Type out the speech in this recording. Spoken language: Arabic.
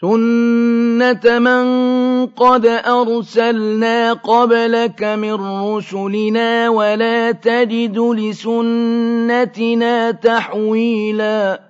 سُنَّةَ مَن قَدْ أَرْسَلْنَا قَبْلَكَ مِن رُّسُلِنَا ۖ وَلَا تَجِدُ لِسُنَّتِنَا تَحْوِيلًا